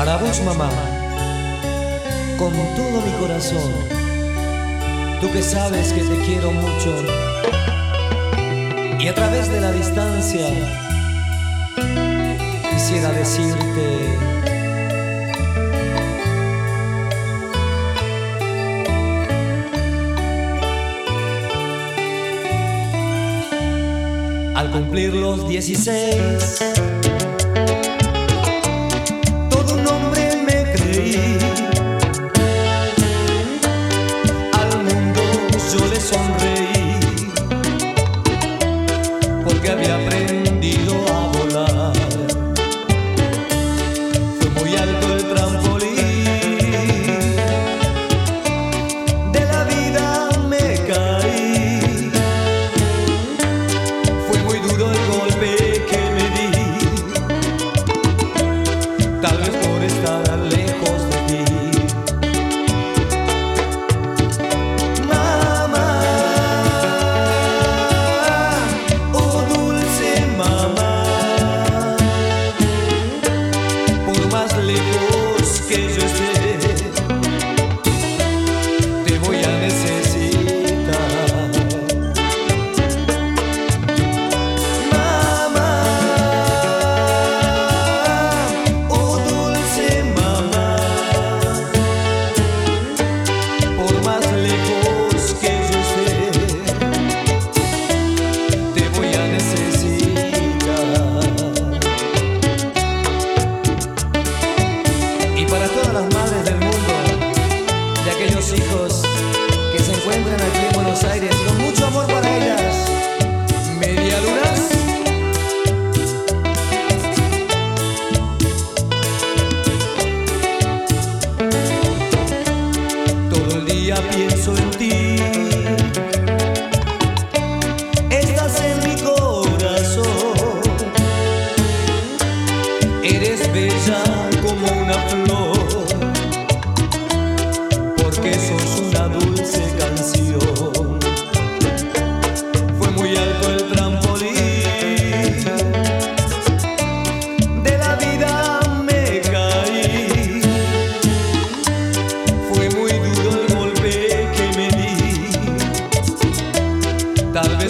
Para vos, mamá, con todo mi corazón, tú que sabes que te quiero mucho, y a través de la distancia quisiera decirte, al cumplir los 16, aquellos hijos que se encuentran aquí en Buenos Aires, con mucho amor para ellas, media lunas. Todo el día pienso en ti. Estás en mi corazón. Eres bella tal vez